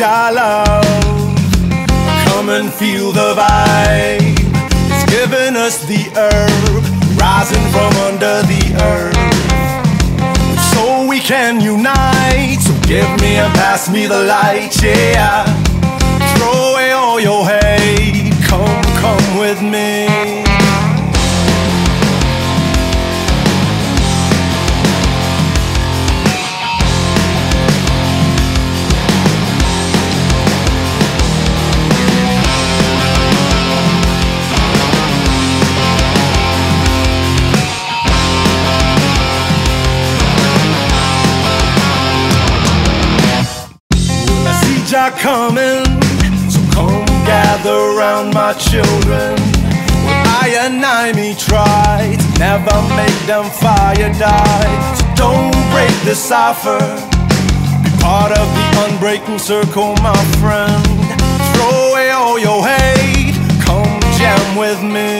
my love. Come and feel the vibe. It's giving us the herb, rising from under the earth. So we can unite. So give me and pass me the light, yeah. Throw away all your hate. Come, come with me. Coming, so come gather round my children. When I and I me try to never make them fire die. So don't break the cipher, be part of the unbreaking circle, my friend. Throw away all your hate, come jam with me.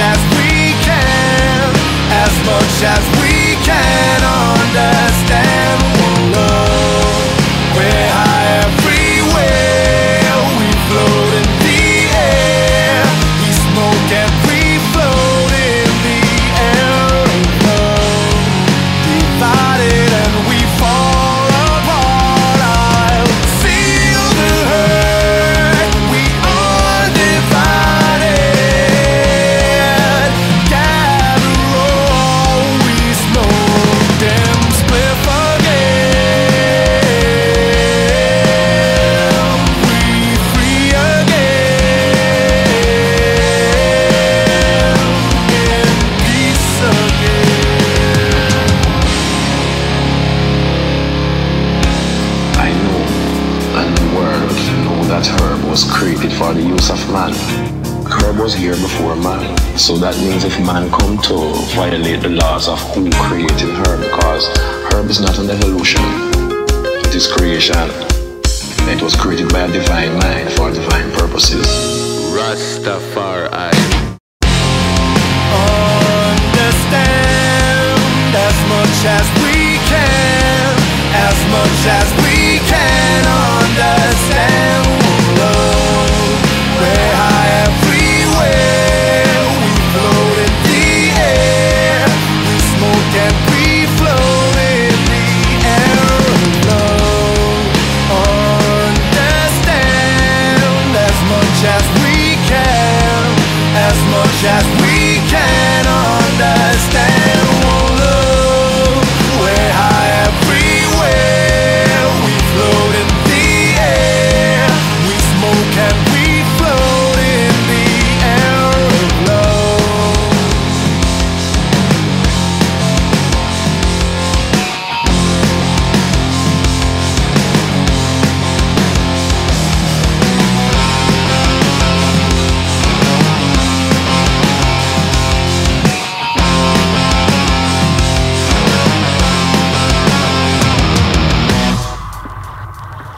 as we can, as much as the use of man. Herb was here before man. So that means if man come to violate the laws of who created herb, because herb is not an evolution, it is creation. It was created by a divine mind for divine purposes. Rastafari. Understand as much as we can, as much as